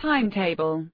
timetable.